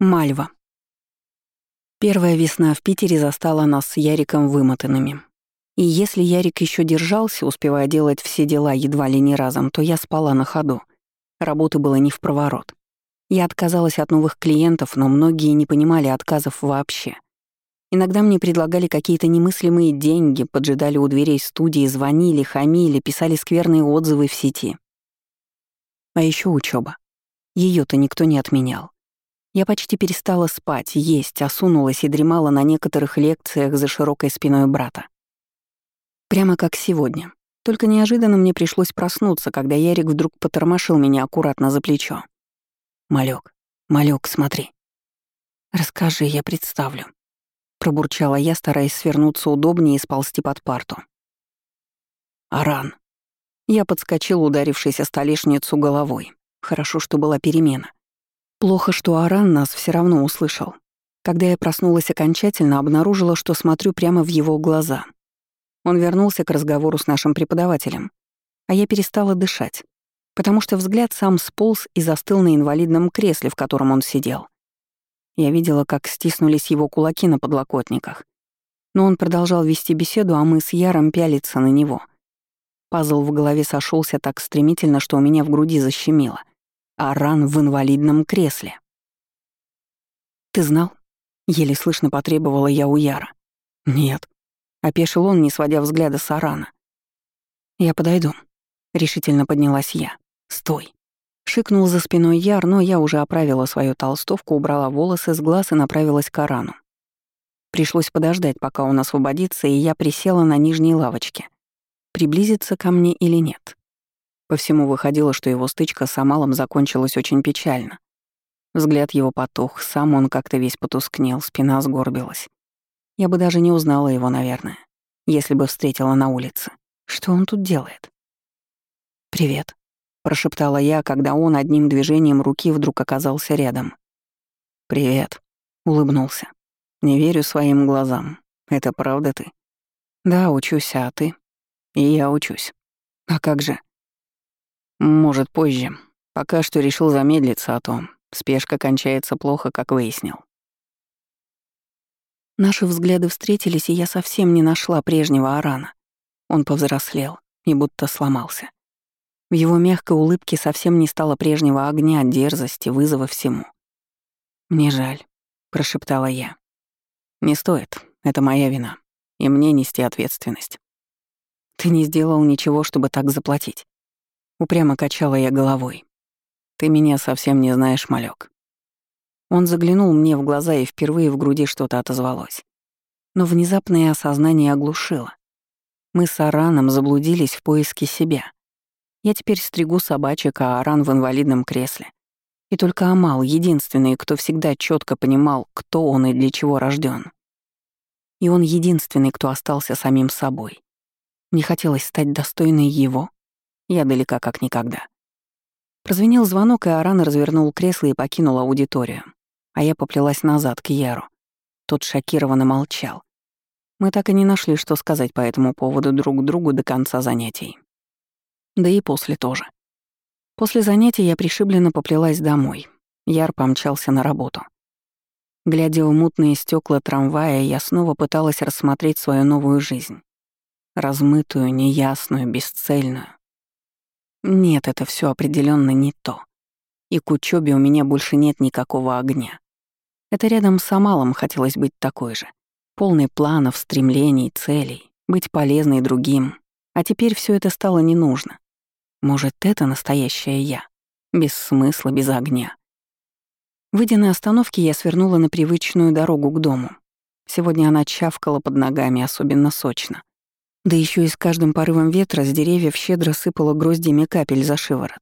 Мальва. Первая весна в Питере застала нас с Яриком вымотанными. И если Ярик еще держался, успевая делать все дела едва ли не разом, то я спала на ходу. Работы было не в проворот. Я отказалась от новых клиентов, но многие не понимали отказов вообще. Иногда мне предлагали какие-то немыслимые деньги, поджидали у дверей студии, звонили, хамили, писали скверные отзывы в сети. А еще учеба. Ее то никто не отменял. Я почти перестала спать, есть, осунулась и дремала на некоторых лекциях за широкой спиной брата. Прямо как сегодня. Только неожиданно мне пришлось проснуться, когда Ярик вдруг потормошил меня аккуратно за плечо. «Малек, малек, смотри». «Расскажи, я представлю», — пробурчала я, стараясь свернуться удобнее и сползти под парту. «Аран». Я подскочил, ударившись о столешницу головой. Хорошо, что была перемена. Плохо, что Аран нас все равно услышал. Когда я проснулась окончательно, обнаружила, что смотрю прямо в его глаза — он вернулся к разговору с нашим преподавателем, а я перестала дышать, потому что взгляд сам сполз и застыл на инвалидном кресле, в котором он сидел. Я видела, как стиснулись его кулаки на подлокотниках. Но он продолжал вести беседу, а мы с Яром пялиться на него. Пазл в голове сошелся так стремительно, что у меня в груди защемило. А ран в инвалидном кресле. «Ты знал?» — еле слышно потребовала я у Яра. «Нет», — опешил он, не сводя взгляда с Арана. «Я подойду», — решительно поднялась я. «Стой». Шикнул за спиной Яр, но я уже оправила свою толстовку, убрала волосы с глаз и направилась к Арану. Пришлось подождать, пока он освободится, и я присела на нижней лавочке. Приблизиться ко мне или нет? По всему выходило, что его стычка с Амалом закончилась очень печально. Взгляд его потух, сам он как-то весь потускнел, спина сгорбилась. Я бы даже не узнала его, наверное, если бы встретила на улице. Что он тут делает? «Привет», — прошептала я, когда он одним движением руки вдруг оказался рядом. «Привет», — улыбнулся. «Не верю своим глазам. Это правда ты?» «Да, учусь, а ты?» «И я учусь. А как же?» «Может, позже. Пока что решил замедлиться, а то спешка кончается плохо, как выяснил. Наши взгляды встретились, и я совсем не нашла прежнего Арана. Он повзрослел и будто сломался. В его мягкой улыбке совсем не стало прежнего огня, дерзости, вызова всему. «Мне жаль», — прошептала я. «Не стоит, это моя вина, и мне нести ответственность». «Ты не сделал ничего, чтобы так заплатить». Упрямо качала я головой. «Ты меня совсем не знаешь, малек. Он заглянул мне в глаза, и впервые в груди что-то отозвалось. Но внезапное осознание оглушило. Мы с Араном заблудились в поиске себя. Я теперь стригу собачек, а Аран в инвалидном кресле. И только Амал — единственный, кто всегда четко понимал, кто он и для чего рожден. И он единственный, кто остался самим собой. Мне хотелось стать достойной его. Я далека как никогда. Прозвенел звонок, и Аран развернул кресло и покинул аудиторию а я поплелась назад к Яру. Тот шокированно молчал. Мы так и не нашли, что сказать по этому поводу друг другу до конца занятий. Да и после тоже. После занятий я пришибленно поплелась домой. Яр помчался на работу. Глядя в мутные стекла трамвая, я снова пыталась рассмотреть свою новую жизнь. Размытую, неясную, бесцельную. Нет, это все определенно не то. И к учебе у меня больше нет никакого огня. Это рядом с Амалом хотелось быть такой же. Полный планов, стремлений, целей, быть полезной другим. А теперь все это стало не нужно. Может, это настоящая я? Без смысла, без огня. Выйдя на остановке, я свернула на привычную дорогу к дому. Сегодня она чавкала под ногами, особенно сочно. Да еще и с каждым порывом ветра с деревьев щедро сыпало гроздьями капель за шиворот.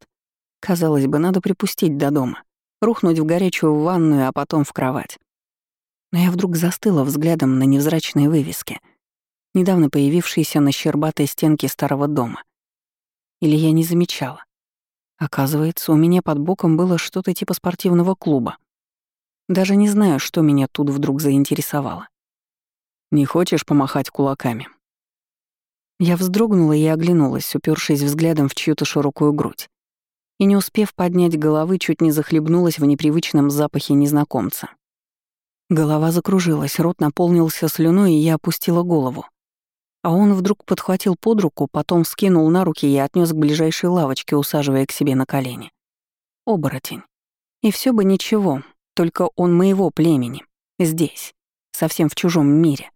Казалось бы, надо припустить до дома рухнуть в горячую ванную, а потом в кровать. Но я вдруг застыла взглядом на невзрачные вывески, недавно появившиеся на щербатой стенке старого дома. Или я не замечала. Оказывается, у меня под боком было что-то типа спортивного клуба. Даже не знаю, что меня тут вдруг заинтересовало. «Не хочешь помахать кулаками?» Я вздрогнула и оглянулась, упершись взглядом в чью-то широкую грудь. и, не успев поднять головы, чуть не захлебнулась в непривычном запахе незнакомца. Голова закружилась, рот наполнился слюной, и я опустила голову. А он вдруг подхватил под руку, потом скинул на руки и отнес к ближайшей лавочке, усаживая к себе на колени. Оборотень. И все бы ничего, только он моего племени. Здесь. Совсем в чужом мире.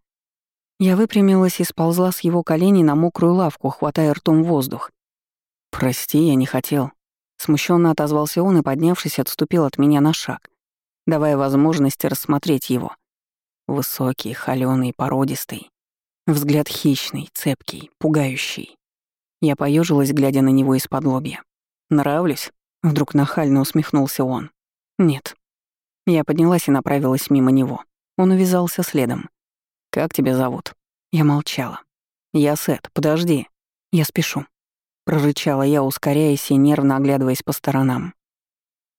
Я выпрямилась и сползла с его коленей на мокрую лавку, хватая ртом воздух. «Прости, я не хотел». Смущенно отозвался он и, поднявшись, отступил от меня на шаг, давая возможность рассмотреть его. Высокий, холёный, породистый. Взгляд хищный, цепкий, пугающий. Я поежилась, глядя на него из-под лобья. «Нравлюсь?» — вдруг нахально усмехнулся он. «Нет». Я поднялась и направилась мимо него. Он увязался следом. «Как тебя зовут?» Я молчала. «Я Сет, подожди. Я спешу». Прорычала я, ускоряясь и нервно оглядываясь по сторонам.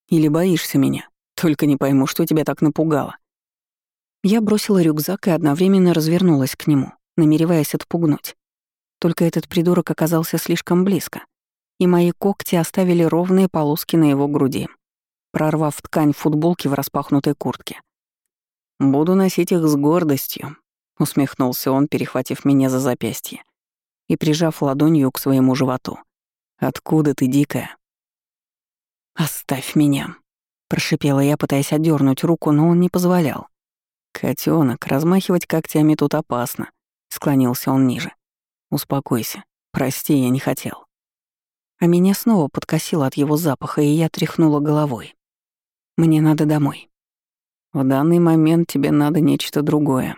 «Или боишься меня? Только не пойму, что тебя так напугало». Я бросила рюкзак и одновременно развернулась к нему намереваясь отпугнуть. Только этот придурок оказался слишком близко, и мои когти оставили ровные полоски на его груди, прорвав ткань футболки в распахнутой куртке. «Буду носить их с гордостью», — усмехнулся он, перехватив меня за запястье и прижав ладонью к своему животу. «Откуда ты, дикая?» «Оставь меня», — прошипела я, пытаясь отдернуть руку, но он не позволял. Котенок, размахивать когтями тут опасно. Склонился он ниже. «Успокойся. Прости, я не хотел». А меня снова подкосило от его запаха, и я тряхнула головой. «Мне надо домой». «В данный момент тебе надо нечто другое».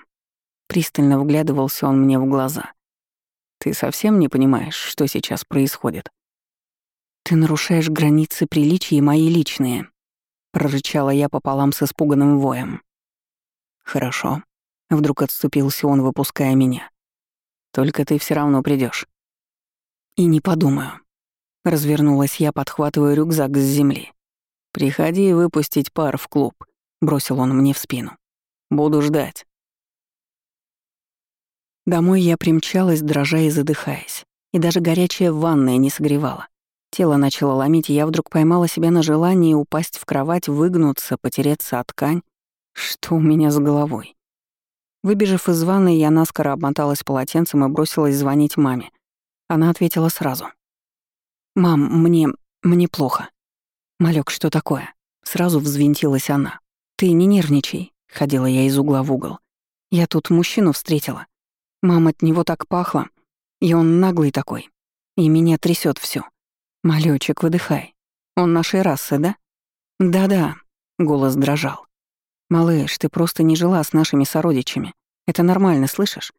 Пристально вглядывался он мне в глаза. «Ты совсем не понимаешь, что сейчас происходит?» «Ты нарушаешь границы приличий мои личные», — прорычала я пополам с испуганным воем. «Хорошо», Вдруг отступился он, выпуская меня. «Только ты все равно придешь. «И не подумаю». Развернулась я, подхватывая рюкзак с земли. «Приходи выпустить пар в клуб», — бросил он мне в спину. «Буду ждать». Домой я примчалась, дрожа и задыхаясь. И даже горячая ванная не согревала. Тело начало ломить, и я вдруг поймала себя на желании упасть в кровать, выгнуться, потереться от ткань. Что у меня с головой? Выбежав из ванной, я наскоро обмоталась полотенцем и бросилась звонить маме. Она ответила сразу. «Мам, мне... мне плохо». «Малёк, что такое?» Сразу взвинтилась она. «Ты не нервничай», — ходила я из угла в угол. «Я тут мужчину встретила. Мам, от него так пахло. И он наглый такой. И меня трясет все. Малёчек, выдыхай. Он нашей расы, да?» «Да-да», — голос дрожал. «Малыш, ты просто не жила с нашими сородичами. Это нормально, слышишь?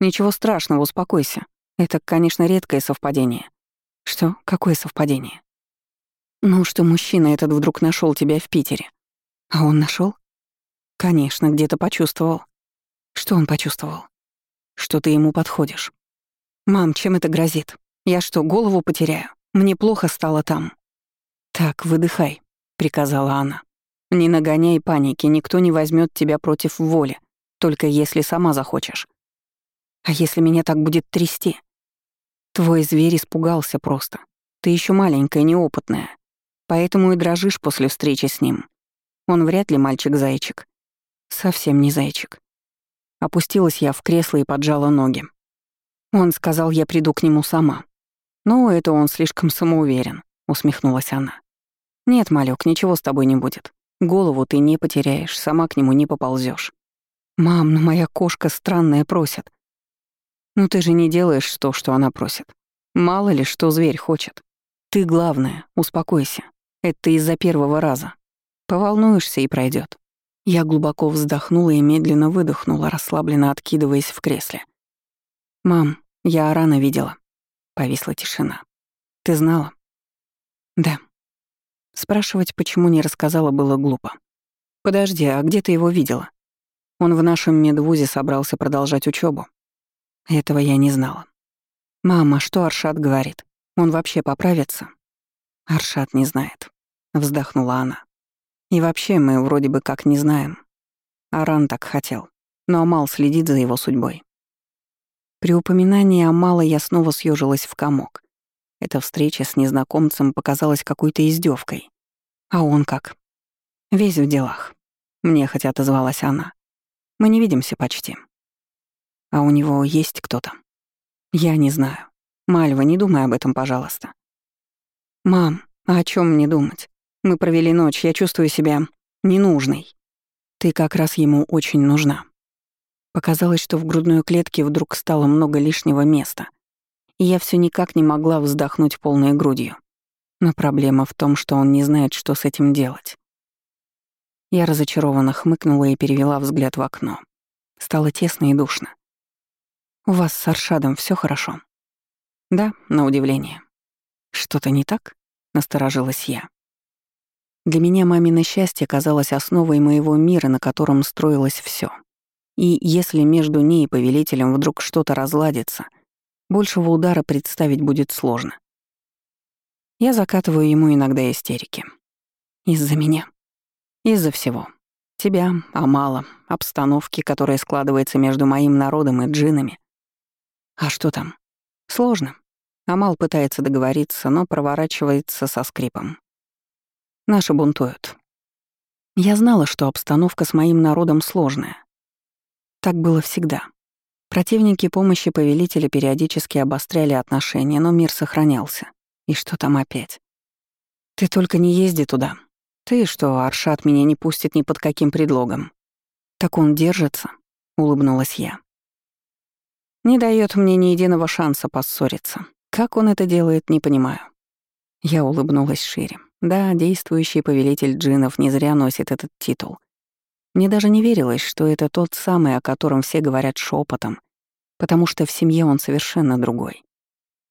Ничего страшного, успокойся. Это, конечно, редкое совпадение». «Что? Какое совпадение?» «Ну, что мужчина этот вдруг нашел тебя в Питере». «А он нашел? «Конечно, где-то почувствовал». «Что он почувствовал?» «Что ты ему подходишь». «Мам, чем это грозит? Я что, голову потеряю? Мне плохо стало там». «Так, выдыхай», — приказала она. Не нагоняй паники, никто не возьмет тебя против воли, только если сама захочешь. А если меня так будет трясти? Твой зверь испугался просто. Ты еще маленькая, неопытная. Поэтому и дрожишь после встречи с ним. Он вряд ли мальчик-зайчик. Совсем не зайчик. Опустилась я в кресло и поджала ноги. Он сказал, я приду к нему сама. «Ну, это он слишком самоуверен», — усмехнулась она. «Нет, малек, ничего с тобой не будет. Голову ты не потеряешь, сама к нему не поползешь. «Мам, ну моя кошка странная просит». «Ну ты же не делаешь то, что она просит. Мало ли, что зверь хочет. Ты главное, успокойся. Это из-за первого раза. Поволнуешься и пройдет. Я глубоко вздохнула и медленно выдохнула, расслабленно откидываясь в кресле. «Мам, я рано видела». Повисла тишина. «Ты знала?» «Да», Спрашивать, почему не рассказала, было глупо. «Подожди, а где ты его видела?» Он в нашем медвузе собрался продолжать учебу. Этого я не знала. «Мама, что Аршат говорит? Он вообще поправится?» «Аршат не знает», — вздохнула она. «И вообще мы вроде бы как не знаем. Аран так хотел, но Амал следит за его судьбой». При упоминании Амала я снова съежилась в комок. Эта встреча с незнакомцем показалась какой-то издевкой. А он как? Весь в делах. Мне хотя отозвалась она. Мы не видимся почти. А у него есть кто-то? Я не знаю. Мальва, не думай об этом, пожалуйста. Мам, а о чем мне думать? Мы провели ночь, я чувствую себя ненужной. Ты как раз ему очень нужна. Показалось, что в грудной клетке вдруг стало много лишнего места, и я все никак не могла вздохнуть полной грудью. Но проблема в том, что он не знает, что с этим делать. Я разочарованно хмыкнула и перевела взгляд в окно. Стало тесно и душно. «У вас с Аршадом все хорошо?» «Да, на удивление». «Что-то не так?» — насторожилась я. Для меня мамино счастье казалось основой моего мира, на котором строилось все. И если между ней и повелителем вдруг что-то разладится, большего удара представить будет сложно. Я закатываю ему иногда истерики. Из-за меня. Из-за всего. Тебя, Амала, обстановки, которая складывается между моим народом и джинами. А что там? Сложно. Амал пытается договориться, но проворачивается со скрипом. Наши бунтуют. Я знала, что обстановка с моим народом сложная. Так было всегда. Противники помощи повелителя периодически обостряли отношения, но мир сохранялся. И что там опять? Ты только не езди туда. Ты что, Аршат меня не пустит ни под каким предлогом. Так он держится, улыбнулась я. Не дает мне ни единого шанса поссориться. Как он это делает, не понимаю. Я улыбнулась шире. Да, действующий повелитель джинов не зря носит этот титул. Мне даже не верилось, что это тот самый, о котором все говорят шепотом, потому что в семье он совершенно другой.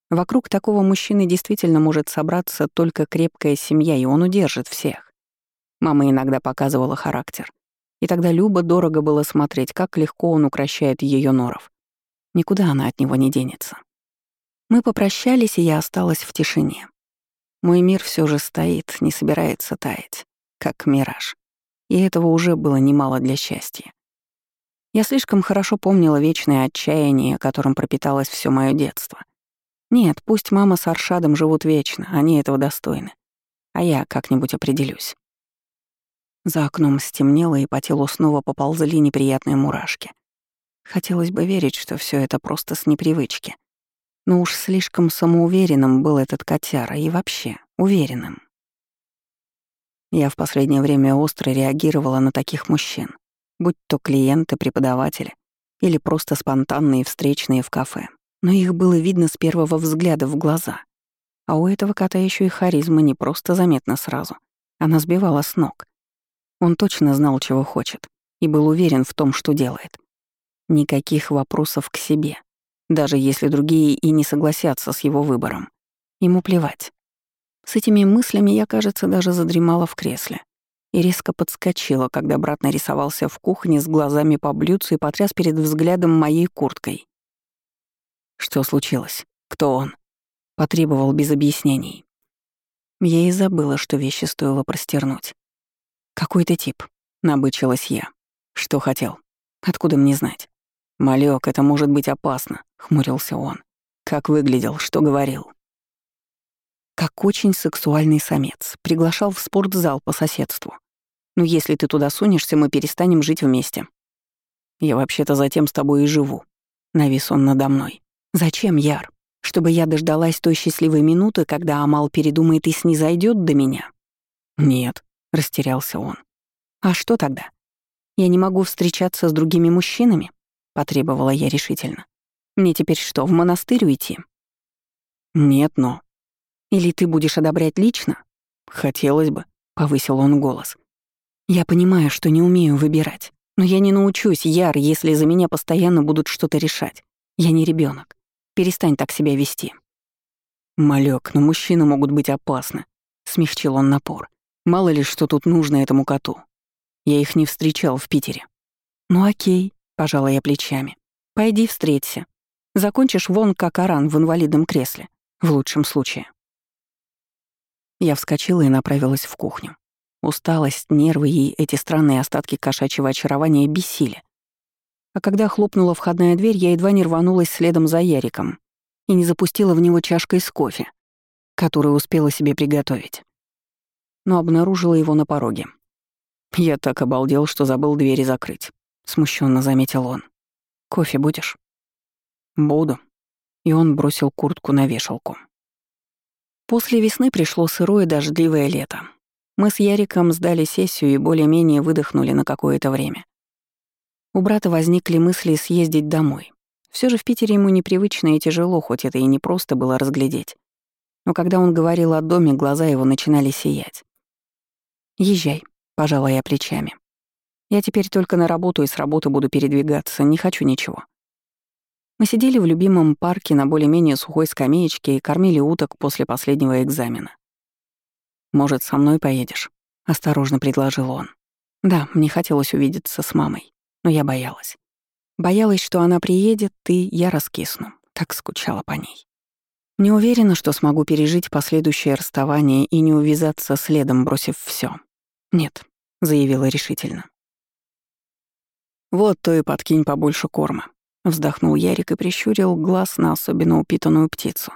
Вокруг такого мужчины действительно может собраться только крепкая семья, и он удержит всех. Мама иногда показывала характер. И тогда Люба дорого было смотреть, как легко он укращает ее норов. Никуда она от него не денется. Мы попрощались, и я осталась в тишине. Мой мир все же стоит, не собирается таять, как мираж. И этого уже было немало для счастья. Я слишком хорошо помнила вечное отчаяние, которым пропиталось все мое детство. Нет, пусть мама с Аршадом живут вечно, они этого достойны. А я как-нибудь определюсь. За окном стемнело, и по телу снова поползли неприятные мурашки. Хотелось бы верить, что все это просто с непривычки. Но уж слишком самоуверенным был этот котяра и вообще уверенным. Я в последнее время остро реагировала на таких мужчин, будь то клиенты, преподаватели или просто спонтанные встречные в кафе. Но их было видно с первого взгляда в глаза. А у этого кота еще и харизма не просто заметна сразу. Она сбивала с ног. Он точно знал, чего хочет, и был уверен в том, что делает. Никаких вопросов к себе даже если другие и не согласятся с его выбором. Ему плевать. С этими мыслями я, кажется, даже задремала в кресле и резко подскочила, когда брат нарисовался в кухне с глазами по блюдцу и потряс перед взглядом моей курткой. Что случилось? Кто он? Потребовал без объяснений. Я и забыла, что вещи стоило простернуть. «Какой-то тип», — набычилась я. «Что хотел? Откуда мне знать?» «Малек, это может быть опасно», — хмурился он. «Как выглядел, что говорил?» Как очень сексуальный самец. Приглашал в спортзал по соседству. Но если ты туда сунешься, мы перестанем жить вместе. Я вообще-то затем с тобой и живу. Навис он надо мной. Зачем, Яр? Чтобы я дождалась той счастливой минуты, когда Амал передумает и снизойдет до меня? Нет, растерялся он. А что тогда? Я не могу встречаться с другими мужчинами? Потребовала я решительно. Мне теперь что, в монастырь уйти? Нет, но. Или ты будешь одобрять лично? Хотелось бы, повысил он голос. Я понимаю, что не умею выбирать, но я не научусь, Яр, если за меня постоянно будут что-то решать. Я не ребенок. Перестань так себя вести. Малек, но мужчины могут быть опасны, смягчил он напор. Мало ли, что тут нужно этому коту. Я их не встречал в Питере. Ну окей, Пожала я плечами. «Пойди встреться. Закончишь вон как Аран в инвалидном кресле. В лучшем случае». Я вскочила и направилась в кухню. Усталость, нервы и эти странные остатки кошачьего очарования бесили. А когда хлопнула входная дверь, я едва не рванулась следом за Яриком и не запустила в него чашкой с кофе. который успела себе приготовить. Но обнаружила его на пороге. Я так обалдел, что забыл двери закрыть, смущенно заметил он. Кофе будешь? Буду. И он бросил куртку на вешалку. После весны пришло сырое дождливое лето. Мы с Яриком сдали сессию и более-менее выдохнули на какое-то время. У брата возникли мысли съездить домой. Все же в Питере ему непривычно и тяжело, хоть это и не просто было разглядеть. Но когда он говорил о доме, глаза его начинали сиять. «Езжай», — пожала я плечами. «Я теперь только на работу и с работы буду передвигаться, не хочу ничего». Мы сидели в любимом парке на более-менее сухой скамеечке и кормили уток после последнего экзамена. «Может, со мной поедешь?» — осторожно предложил он. Да, мне хотелось увидеться с мамой, но я боялась. Боялась, что она приедет, и я раскисну. Так скучала по ней. Не уверена, что смогу пережить последующее расставание и не увязаться следом, бросив все. «Нет», — заявила решительно. «Вот то и подкинь побольше корма», — вздохнул Ярик и прищурил глаз на особенно упитанную птицу.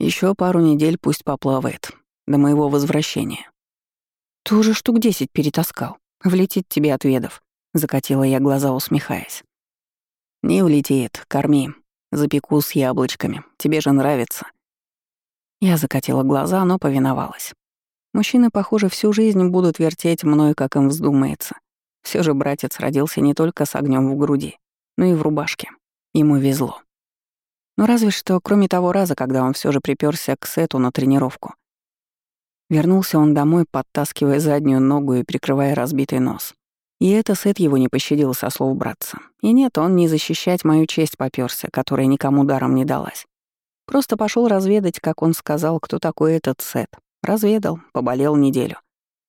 Еще пару недель пусть поплавает, до моего возвращения. Ты уже штук десять перетаскал. Влетит тебе отведов. Закатила я глаза, усмехаясь. Не влетит, корми. Запеку с яблочками. Тебе же нравится. Я закатила глаза, но повиновалась. Мужчины, похоже, всю жизнь будут вертеть мной, как им вздумается. Все же братец родился не только с огнем в груди, но и в рубашке. Ему везло. Но разве что, кроме того раза, когда он все же приперся к Сету на тренировку. Вернулся он домой, подтаскивая заднюю ногу и прикрывая разбитый нос. И это Сет его не пощадил со слов братца. И нет, он не защищать мою честь попёрся, которая никому даром не далась. Просто пошел разведать, как он сказал, кто такой этот Сет. Разведал, поболел неделю.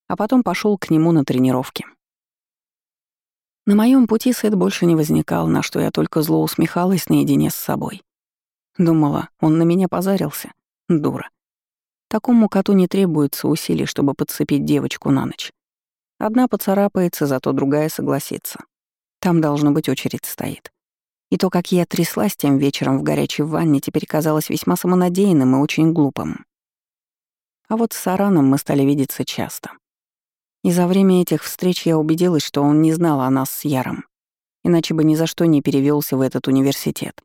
А потом пошел к нему на тренировки. На моем пути Сет больше не возникал, на что я только зло усмехалась наедине с собой. Думала, он на меня позарился. Дура. Такому коту не требуется усилий, чтобы подцепить девочку на ночь. Одна поцарапается, зато другая согласится. Там, должно быть, очередь стоит. И то, как я тряслась тем вечером в горячей ванне, теперь казалось весьма самонадеянным и очень глупым. А вот с Сараном мы стали видеться часто. И за время этих встреч я убедилась, что он не знал о нас с Яром, иначе бы ни за что не перевелся в этот университет.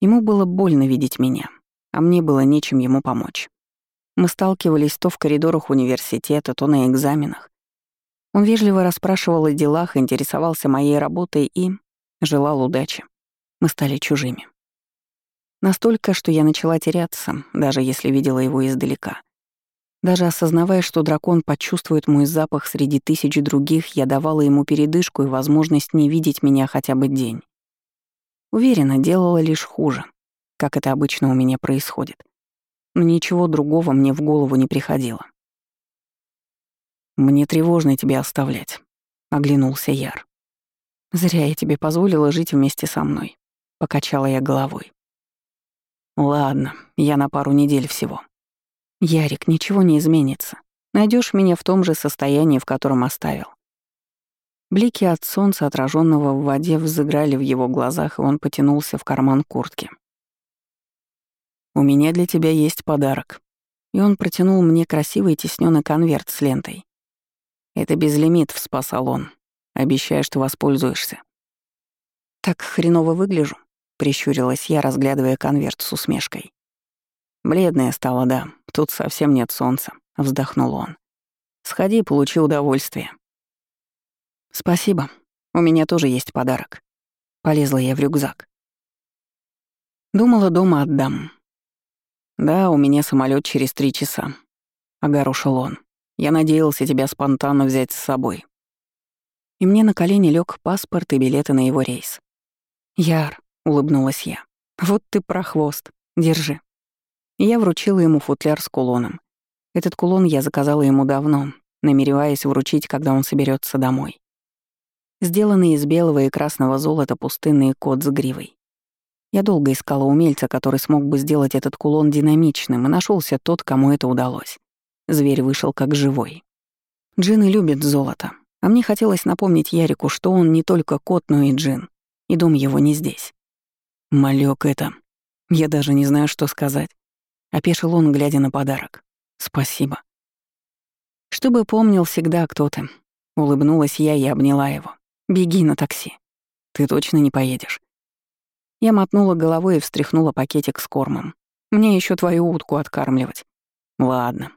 Ему было больно видеть меня, а мне было нечем ему помочь. Мы сталкивались то в коридорах университета, то на экзаменах. Он вежливо расспрашивал о делах, интересовался моей работой и желал удачи. Мы стали чужими. Настолько, что я начала теряться, даже если видела его издалека. Даже осознавая, что дракон почувствует мой запах среди тысяч других, я давала ему передышку и возможность не видеть меня хотя бы день. Уверена, делала лишь хуже, как это обычно у меня происходит но ничего другого мне в голову не приходило. «Мне тревожно тебя оставлять», — оглянулся Яр. «Зря я тебе позволила жить вместе со мной», — покачала я головой. «Ладно, я на пару недель всего. Ярик, ничего не изменится. Найдешь меня в том же состоянии, в котором оставил». Блики от солнца, отраженного в воде, взыграли в его глазах, и он потянулся в карман куртки. «У меня для тебя есть подарок». И он протянул мне красивый тиснённый конверт с лентой. «Это безлимит в спа-салон. Обещаю, что воспользуешься». «Так хреново выгляжу», — прищурилась я, разглядывая конверт с усмешкой. «Бледная стала, да. Тут совсем нет солнца», — вздохнул он. «Сходи, получи удовольствие». «Спасибо. У меня тоже есть подарок». Полезла я в рюкзак. Думала, дома отдам. «Да, у меня самолет через три часа», — огорошил он. «Я надеялся тебя спонтанно взять с собой». И мне на колени лег паспорт и билеты на его рейс. «Яр», — улыбнулась я, — «вот ты прохвост. Держи». Я вручила ему футляр с кулоном. Этот кулон я заказала ему давно, намереваясь вручить, когда он соберется домой. Сделанный из белого и красного золота пустынный кот с гривой. Я долго искала умельца, который смог бы сделать этот кулон динамичным, и нашелся тот, кому это удалось. Зверь вышел как живой. Джины любит золото, а мне хотелось напомнить Ярику, что он не только кот, но и джин, и дом его не здесь. Малек это. Я даже не знаю, что сказать. — опешил он, глядя на подарок. «Спасибо». «Чтобы помнил всегда, кто ты». Улыбнулась я и обняла его. «Беги на такси. Ты точно не поедешь?» Я мотнула головой и встряхнула пакетик с кормом. «Мне еще твою утку откармливать». «Ладно».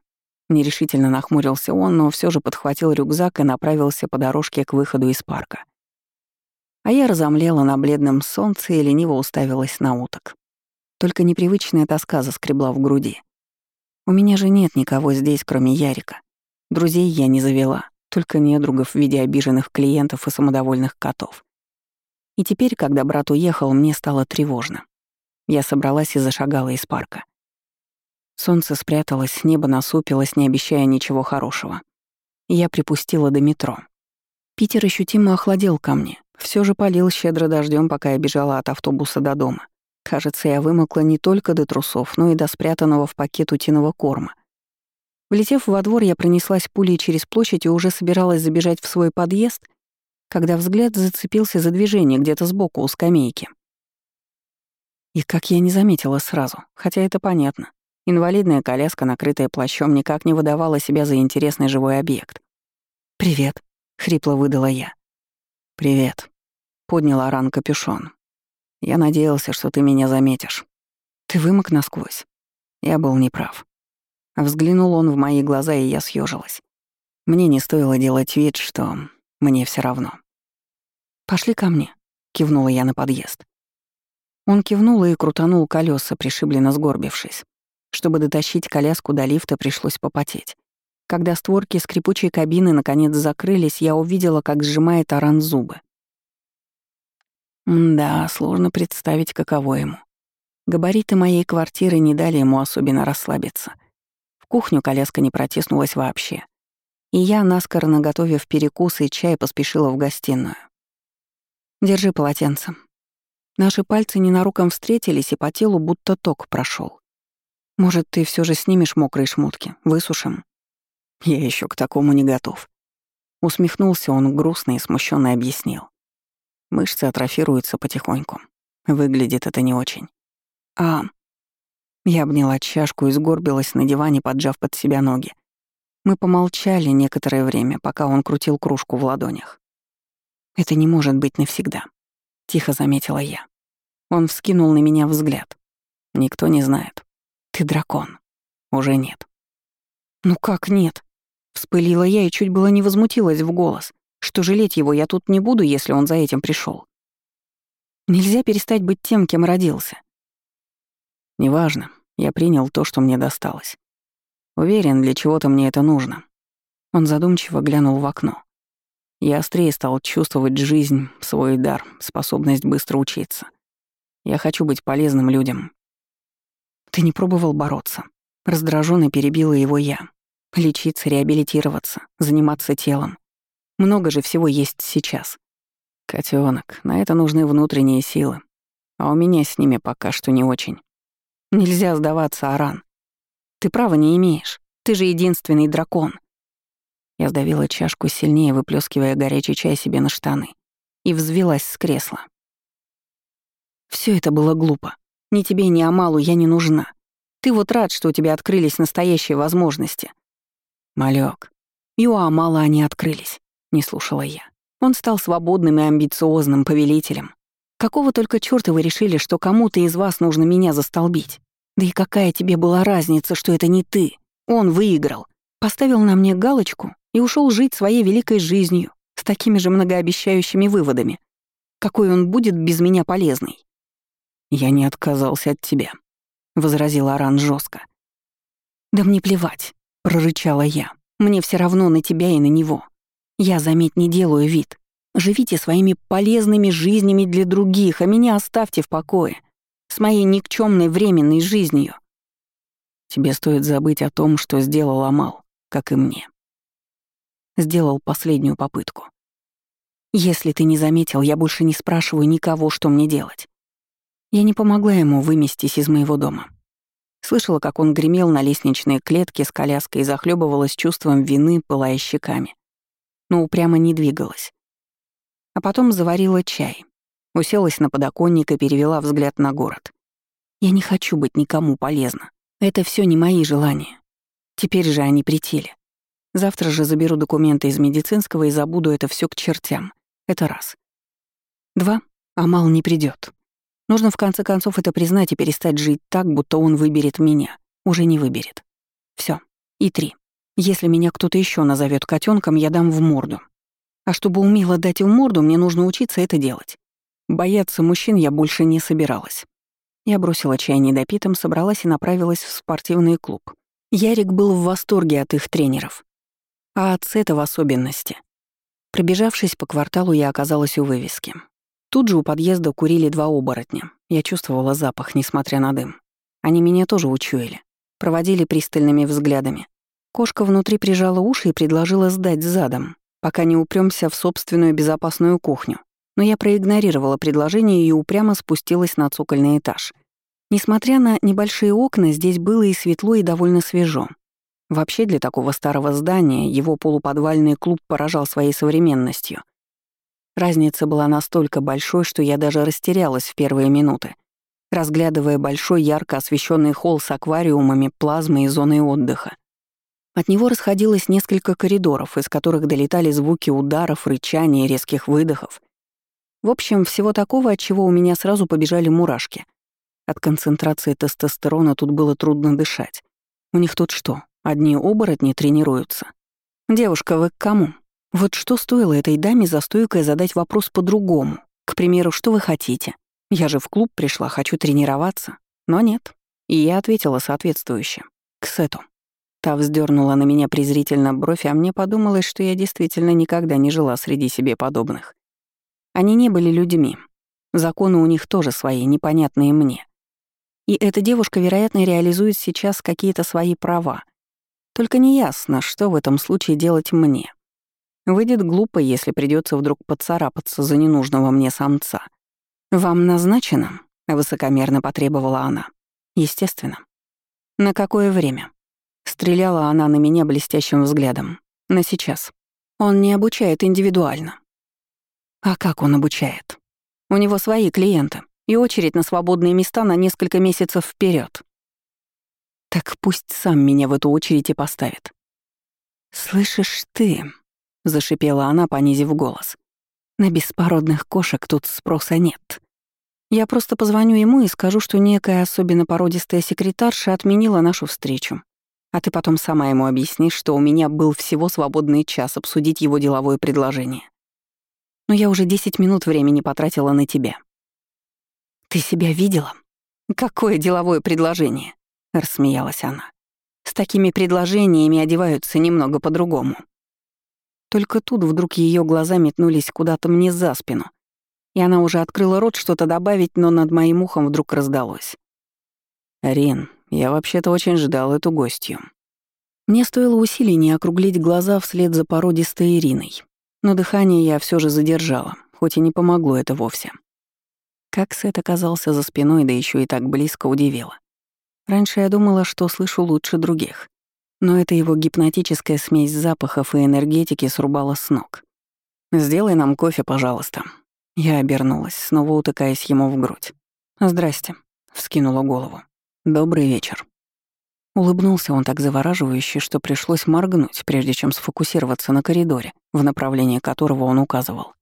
Нерешительно нахмурился он, но все же подхватил рюкзак и направился по дорожке к выходу из парка. А я разомлела на бледном солнце и лениво уставилась на уток. Только непривычная тоска заскребла в груди. У меня же нет никого здесь, кроме Ярика. Друзей я не завела, только недругов в виде обиженных клиентов и самодовольных котов. И теперь, когда брат уехал, мне стало тревожно. Я собралась и зашагала из парка. Солнце спряталось, небо насупилось, не обещая ничего хорошего. я припустила до метро. Питер ощутимо охладел ко мне. Все же полил щедро дождем, пока я бежала от автобуса до дома. Кажется, я вымокла не только до трусов, но и до спрятанного в пакет утиного корма. Влетев во двор, я пронеслась пулей через площадь и уже собиралась забежать в свой подъезд, когда взгляд зацепился за движение где-то сбоку у скамейки. И как я не заметила сразу, хотя это понятно. Инвалидная коляска, накрытая плащом, никак не выдавала себя за интересный живой объект. «Привет», — хрипло выдала я. «Привет», — подняла ран капюшон. «Я надеялся, что ты меня заметишь. Ты вымок насквозь. Я был неправ». Взглянул он в мои глаза, и я съежилась. Мне не стоило делать вид, что мне все равно. «Пошли ко мне», — кивнула я на подъезд. Он кивнул и крутанул колеса, пришибленно сгорбившись. Чтобы дотащить коляску до лифта, пришлось попотеть. Когда створки скрипучей кабины наконец закрылись, я увидела, как сжимает Аран зубы. Да, сложно представить, каково ему. Габариты моей квартиры не дали ему особенно расслабиться. В кухню коляска не протиснулась вообще. И я, наскоро наготовив перекус и чай, поспешила в гостиную. «Держи полотенце». Наши пальцы ненаруком встретились, и по телу будто ток прошел. Может, ты все же снимешь мокрые шмотки, высушим? Я еще к такому не готов. Усмехнулся он грустно и смущенно объяснил. Мышцы атрофируются потихоньку. Выглядит это не очень. А... Я обняла чашку и сгорбилась на диване, поджав под себя ноги. Мы помолчали некоторое время, пока он крутил кружку в ладонях. «Это не может быть навсегда», — тихо заметила я. Он вскинул на меня взгляд. «Никто не знает. Ты дракон. Уже нет. Ну как нет? Вспылила я и чуть было не возмутилась в голос, что жалеть его я тут не буду, если он за этим пришел. Нельзя перестать быть тем, кем родился. Неважно, я принял то, что мне досталось. Уверен, для чего-то мне это нужно. Он задумчиво глянул в окно. Я острее стал чувствовать жизнь, свой дар, способность быстро учиться. Я хочу быть полезным людям, ты не пробовал бороться. Раздражённо перебила его я. Лечиться, реабилитироваться, заниматься телом. Много же всего есть сейчас. Котёнок, на это нужны внутренние силы. А у меня с ними пока что не очень. Нельзя сдаваться, Аран. Ты права не имеешь. Ты же единственный дракон. Я сдавила чашку сильнее, выплескивая горячий чай себе на штаны, и взвилась с кресла. Все это было глупо. Ни тебе, ни Амалу я не нужна. Ты вот рад, что у тебя открылись настоящие возможности. Малек. И у Амала они открылись, не слушала я. Он стал свободным и амбициозным повелителем. Какого только чёрта вы решили, что кому-то из вас нужно меня застолбить? Да и какая тебе была разница, что это не ты? Он выиграл. Поставил на мне галочку и ушел жить своей великой жизнью с такими же многообещающими выводами. Какой он будет без меня полезный? «Я не отказался от тебя», — возразил Аран жестко. «Да мне плевать», — прорычала я. «Мне все равно на тебя и на него. Я, заметь, не делаю вид. Живите своими полезными жизнями для других, а меня оставьте в покое. С моей никчемной временной жизнью». Тебе стоит забыть о том, что сделал Амал, как и мне. Сделал последнюю попытку. Если ты не заметил, я больше не спрашиваю никого, что мне делать. Я не помогла ему выместись из моего дома. Слышала, как он гремел на лестничной клетке с коляской и захлебывалась чувством вины, пылая щеками. Но упрямо не двигалась. А потом заварила чай. Уселась на подоконник и перевела взгляд на город. Я не хочу быть никому полезна. Это все не мои желания. Теперь же они притили. Завтра же заберу документы из медицинского и забуду это все к чертям. Это раз. Два. Амал не придет. Нужно в конце концов это признать и перестать жить так, будто он выберет меня. Уже не выберет. Все. И три. Если меня кто-то еще назовет котенком, я дам в морду. А чтобы умело дать в морду, мне нужно учиться это делать. Бояться мужчин я больше не собиралась. Я бросила чай недопитым, собралась и направилась в спортивный клуб. Ярик был в восторге от их тренеров. А от Сета в особенности. Пробежавшись по кварталу, я оказалась у вывески. Тут же у подъезда курили два оборотня. Я чувствовала запах, несмотря на дым. Они меня тоже учуяли. Проводили пристальными взглядами. Кошка внутри прижала уши и предложила сдать задом, пока не упрёмся в собственную безопасную кухню. Но я проигнорировала предложение и упрямо спустилась на цокольный этаж. Несмотря на небольшие окна, здесь было и светло, и довольно свежо. Вообще для такого старого здания его полуподвальный клуб поражал своей современностью. Разница была настолько большой, что я даже растерялась в первые минуты, разглядывая большой ярко освещенный холл с аквариумами, плазмой и зоной отдыха. От него расходилось несколько коридоров, из которых долетали звуки ударов, рычания резких выдохов. В общем, всего такого, от чего у меня сразу побежали мурашки. От концентрации тестостерона тут было трудно дышать. У них тут что, Одни оборотни тренируются. Девушка, вы к кому? Вот что стоило этой даме за стойкой задать вопрос по-другому? К примеру, что вы хотите? Я же в клуб пришла, хочу тренироваться. Но нет. И я ответила соответствующе. К Сету. Та вздернула на меня презрительно бровь, а мне подумалось, что я действительно никогда не жила среди себе подобных. Они не были людьми. Законы у них тоже свои, непонятные мне. И эта девушка, вероятно, реализует сейчас какие-то свои права, только неясно, что в этом случае делать мне. Выйдет глупо, если придется вдруг поцарапаться за ненужного мне самца. «Вам назначено?» — высокомерно потребовала она. «Естественно». «На какое время?» Стреляла она на меня блестящим взглядом. «На сейчас. Он не обучает индивидуально». «А как он обучает?» «У него свои клиенты и очередь на свободные места на несколько месяцев вперед. Так пусть сам меня в эту очередь и поставит. «Слышишь ты?» — зашипела она, понизив голос. «На беспородных кошек тут спроса нет. Я просто позвоню ему и скажу, что некая особенно породистая секретарша отменила нашу встречу. А ты потом сама ему объяснишь, что у меня был всего свободный час обсудить его деловое предложение. Но я уже 10 минут времени потратила на тебя. Ты себя видела? Какое деловое предложение? — рассмеялась она. «С такими предложениями одеваются немного по-другому». Только тут вдруг ее глаза метнулись куда-то мне за спину, и она уже открыла рот что-то добавить, но над моим ухом вдруг раздалось. «Рин, я вообще-то очень ждал эту гостью». Мне стоило усилий не округлить глаза вслед за породистой Ириной, но дыхание я все же задержала, хоть и не помогло это вовсе. Как Сет оказался за спиной, да еще и так близко удивило. Раньше я думала, что слышу лучше других. Но эта его гипнотическая смесь запахов и энергетики срубала с ног. «Сделай нам кофе, пожалуйста». Я обернулась, снова утыкаясь ему в грудь. «Здрасте», — вскинула голову. «Добрый вечер». Улыбнулся он так завораживающе, что пришлось моргнуть, прежде чем сфокусироваться на коридоре, в направлении которого он указывал.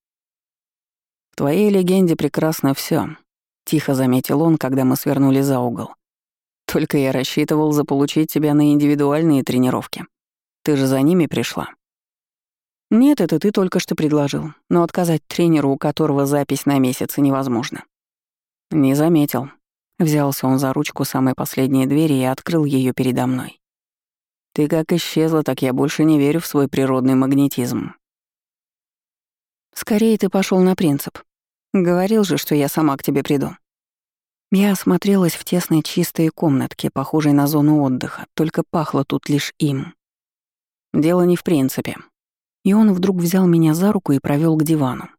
«В твоей легенде прекрасно все, тихо заметил он, когда мы свернули за угол. Только я рассчитывал заполучить тебя на индивидуальные тренировки. Ты же за ними пришла. Нет, это ты только что предложил, но отказать тренеру, у которого запись на месяц, невозможно. Не заметил. Взялся он за ручку самой последней двери и открыл ее передо мной. Ты как исчезла, так я больше не верю в свой природный магнетизм. Скорее ты пошел на принцип. Говорил же, что я сама к тебе приду. Я осмотрелась в тесной чистой комнатке, похожей на зону отдыха, только пахло тут лишь им. Дело не в принципе. И он вдруг взял меня за руку и провел к дивану.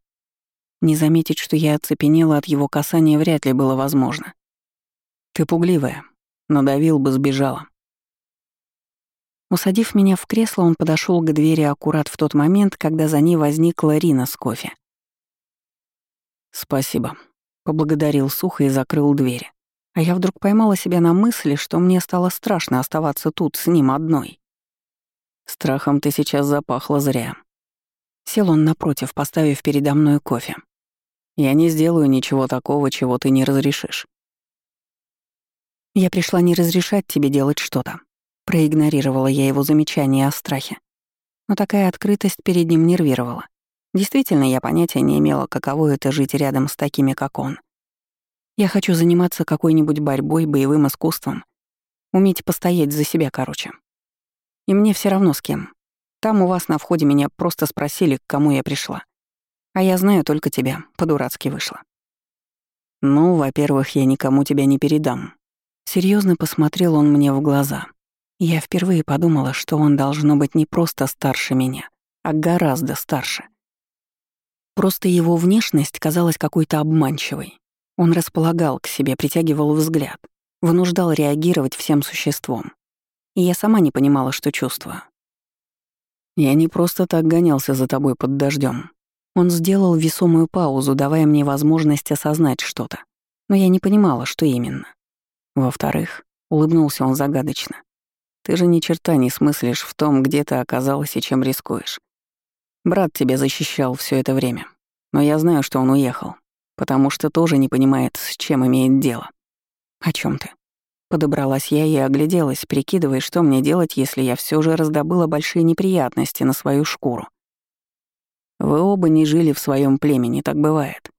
Не заметить, что я оцепенела от его касания, вряд ли было возможно. «Ты пугливая. Надавил бы, сбежала». Усадив меня в кресло, он подошел к двери аккурат в тот момент, когда за ней возникла Рина с кофе. «Спасибо», Поблагодарил сухо и закрыл двери. А я вдруг поймала себя на мысли, что мне стало страшно оставаться тут с ним одной. Страхом ты сейчас запахла зря. Сел он напротив, поставив передо мной кофе. Я не сделаю ничего такого, чего ты не разрешишь. Я пришла не разрешать тебе делать что-то. Проигнорировала я его замечание о страхе. Но такая открытость перед ним нервировала. Действительно, я понятия не имела, каково это жить рядом с такими, как он. Я хочу заниматься какой-нибудь борьбой, боевым искусством. Уметь постоять за себя, короче. И мне все равно с кем. Там у вас на входе меня просто спросили, к кому я пришла. А я знаю только тебя, по-дурацки вышло. Ну, во-первых, я никому тебя не передам. Серьезно посмотрел он мне в глаза. Я впервые подумала, что он должно быть не просто старше меня, а гораздо старше. Просто его внешность казалась какой-то обманчивой. Он располагал к себе, притягивал взгляд, вынуждал реагировать всем существом. И я сама не понимала, что чувствую. Я не просто так гонялся за тобой под дождем. Он сделал весомую паузу, давая мне возможность осознать что-то. Но я не понимала, что именно. Во-вторых, улыбнулся он загадочно. Ты же ни черта не смыслишь в том, где ты оказалась и чем рискуешь. Брат тебя защищал все это время. Но я знаю, что он уехал, потому что тоже не понимает, с чем имеет дело. О чем ты? Подобралась я и огляделась, прикидывая, что мне делать, если я все же раздобыла большие неприятности на свою шкуру. Вы оба не жили в своем племени, так бывает.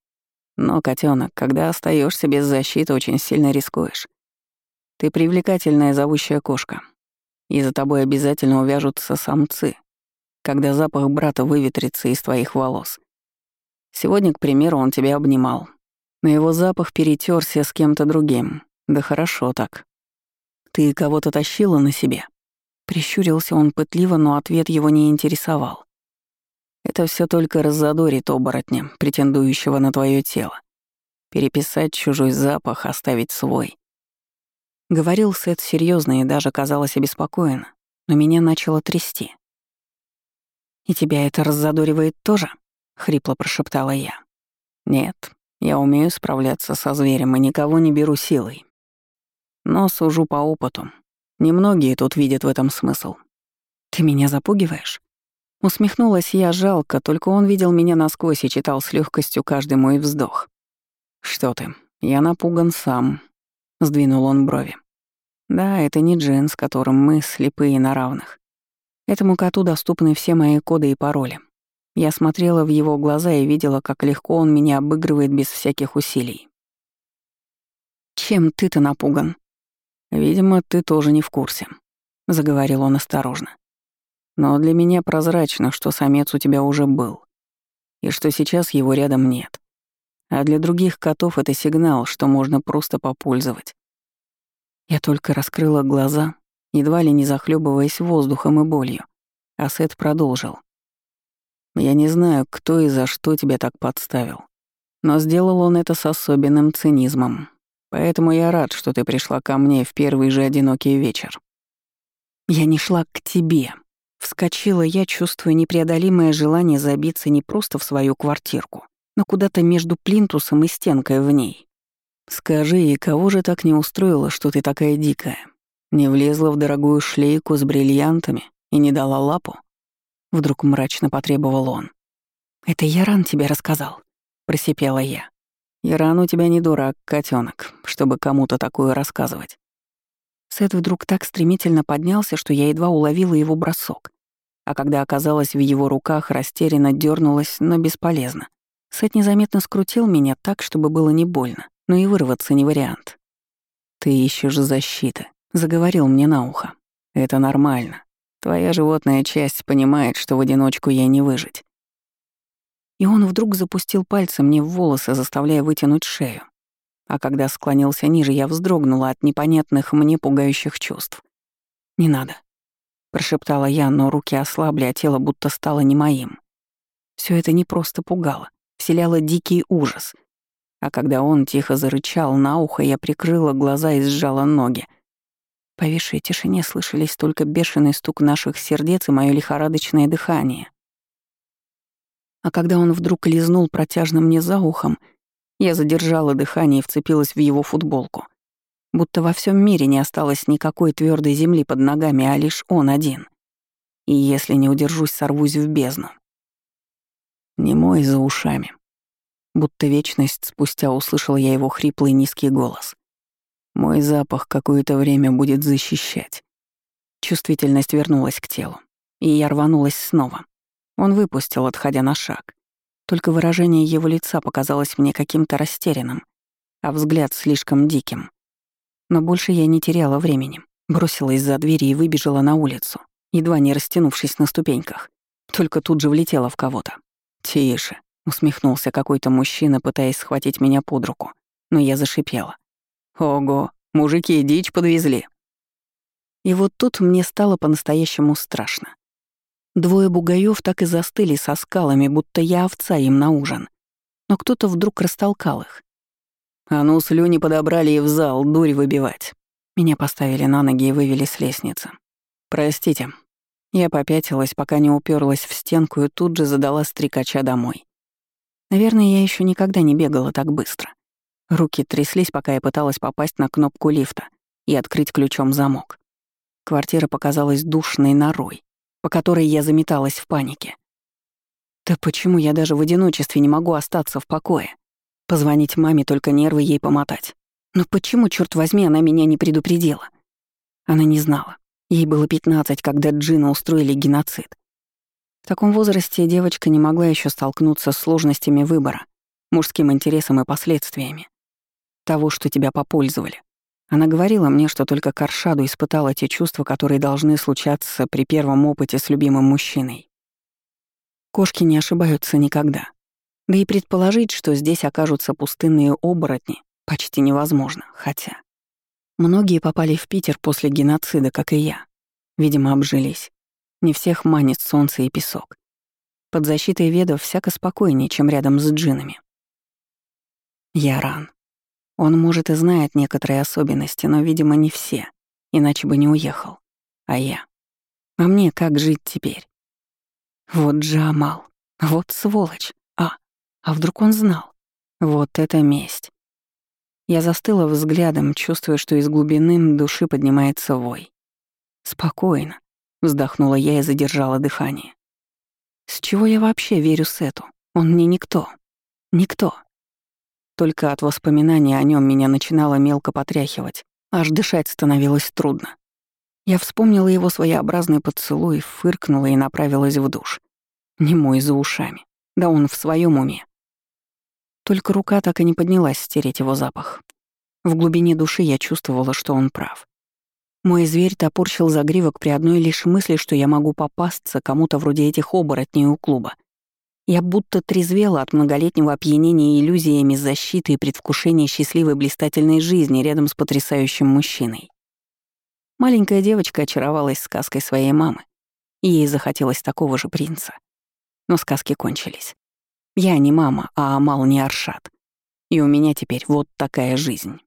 Но, котенок, когда остаешься без защиты, очень сильно рискуешь. Ты привлекательная зовущая кошка, и за тобой обязательно увяжутся самцы, когда запах брата выветрится из твоих волос. Сегодня, к примеру, он тебя обнимал, но его запах перетерся с кем-то другим. Да хорошо так. Ты кого-то тащила на себе? Прищурился он пытливо, но ответ его не интересовал. Это все только раззадорит оборотня, претендующего на твое тело. Переписать чужой запах, оставить свой. Говорил Сет серьезно и даже казалось обеспокоенно, но меня начало трясти. «И тебя это раззадоривает тоже?» — хрипло прошептала я. «Нет, я умею справляться со зверем и никого не беру силой. Но сужу по опыту. Немногие тут видят в этом смысл. Ты меня запугиваешь?» Усмехнулась я жалко, только он видел меня насквозь и читал с легкостью каждый мой вздох. «Что ты, я напуган сам», — сдвинул он брови. Да, это не Джин, с которым мы слепые на равных. Этому коту доступны все мои коды и пароли. Я смотрела в его глаза и видела, как легко он меня обыгрывает без всяких усилий. «Чем ты-то напуган?» «Видимо, ты тоже не в курсе», — заговорил он осторожно. «Но для меня прозрачно, что самец у тебя уже был, и что сейчас его рядом нет. А для других котов это сигнал, что можно просто попользовать. Я только раскрыла глаза, едва ли не захлебываясь воздухом и болью. А Сет продолжил. «Я не знаю, кто и за что тебя так подставил. Но сделал он это с особенным цинизмом. Поэтому я рад, что ты пришла ко мне в первый же одинокий вечер». «Я не шла к тебе», Вскочила я, чувствуя непреодолимое желание забиться не просто в свою квартирку, но куда-то между плинтусом и стенкой в ней. «Скажи, и кого же так не устроило, что ты такая дикая? Не влезла в дорогую шлейку с бриллиантами и не дала лапу?» Вдруг мрачно потребовал он. «Это Яран тебе рассказал», — просипела я. «Яран у тебя не дурак, котенок, чтобы кому-то такое рассказывать». Сет вдруг так стремительно поднялся, что я едва уловила его бросок. А когда оказалась в его руках, растерянно дернулась, но бесполезно. Сет незаметно скрутил меня так, чтобы было не больно но и вырваться не вариант. «Ты ищешь защиты», — заговорил мне на ухо. «Это нормально. Твоя животная часть понимает, что в одиночку ей не выжить». И он вдруг запустил пальцы мне в волосы, заставляя вытянуть шею. А когда склонился ниже, я вздрогнула от непонятных мне пугающих чувств. «Не надо», — прошептала я, но руки ослабли, а тело будто стало не моим. Все это не просто пугало, вселяло дикий ужас. А когда он тихо зарычал на ухо, я прикрыла глаза и сжала ноги. Повисшей тишине слышались только бешеный стук наших сердец и мое лихорадочное дыхание. А когда он вдруг лизнул протяжно мне за ухом, я задержала дыхание и вцепилась в его футболку. будто во всем мире не осталось никакой твердой земли под ногами, а лишь он один. И если не удержусь, сорвусь в бездну. Не мой за ушами. Будто вечность спустя услышала я его хриплый низкий голос. Мой запах какое-то время будет защищать. Чувствительность вернулась к телу, и я рванулась снова. Он выпустил, отходя на шаг. Только выражение его лица показалось мне каким-то растерянным, а взгляд слишком диким. Но больше я не теряла времени. Бросилась за дверь и выбежала на улицу, едва не растянувшись на ступеньках. Только тут же влетела в кого-то. «Тише», — усмехнулся какой-то мужчина, пытаясь схватить меня под руку. Но я зашипела. «Ого, мужики дичь подвезли». И вот тут мне стало по-настоящему страшно. Двое бугаев так и застыли со скалами, будто я овца им на ужин. Но кто-то вдруг растолкал их. А ну, слюни подобрали и в зал, дурь выбивать. Меня поставили на ноги и вывели с лестницы. Простите. Я попятилась, пока не уперлась в стенку и тут же задала стрекача домой. Наверное, я еще никогда не бегала так быстро. Руки тряслись, пока я пыталась попасть на кнопку лифта и открыть ключом замок. Квартира показалась душной норой, по которой я заметалась в панике. Да почему я даже в одиночестве не могу остаться в покое? Позвонить маме, только нервы ей помотать. Но почему, черт возьми, она меня не предупредила? Она не знала. Ей было 15, когда Джина устроили геноцид. В таком возрасте девочка не могла еще столкнуться с сложностями выбора, мужским интересом и последствиями. Того, что тебя попользовали. Она говорила мне, что только Каршаду испытала те чувства, которые должны случаться при первом опыте с любимым мужчиной. Кошки не ошибаются никогда. Да и предположить, что здесь окажутся пустынные оборотни, почти невозможно, хотя... Многие попали в Питер после геноцида, как и я. Видимо, обжились. Не всех манит солнце и песок. Под защитой ведов всяко спокойнее, чем рядом с джинами. Яран. Он, может, и знает некоторые особенности, но, видимо, не все, иначе бы не уехал. А я? А мне как жить теперь? Вот Джамал, вот сволочь. А, а вдруг он знал? Вот это месть. Я застыла взглядом, чувствуя, что из глубины души поднимается вой. «Спокойно», — вздохнула я и задержала дыхание. «С чего я вообще верю Сету? Он мне никто. Никто. Только от воспоминаний о нем меня начинало мелко потряхивать, аж дышать становилось трудно. Я вспомнила его своеобразный поцелуй, фыркнула и направилась в душ. Не мой за ушами. Да он в своем уме. Только рука так и не поднялась стереть его запах. В глубине души я чувствовала, что он прав. Мой зверь топорщил загривок при одной лишь мысли, что я могу попасться кому-то вроде этих оборотней у клуба. Я будто трезвела от многолетнего опьянения иллюзиями защиты и предвкушения счастливой блистательной жизни рядом с потрясающим мужчиной. Маленькая девочка очаровалась сказкой своей мамы, ей захотелось такого же принца. Но сказки кончились. Я не мама, а Амал не Аршат. И у меня теперь вот такая жизнь.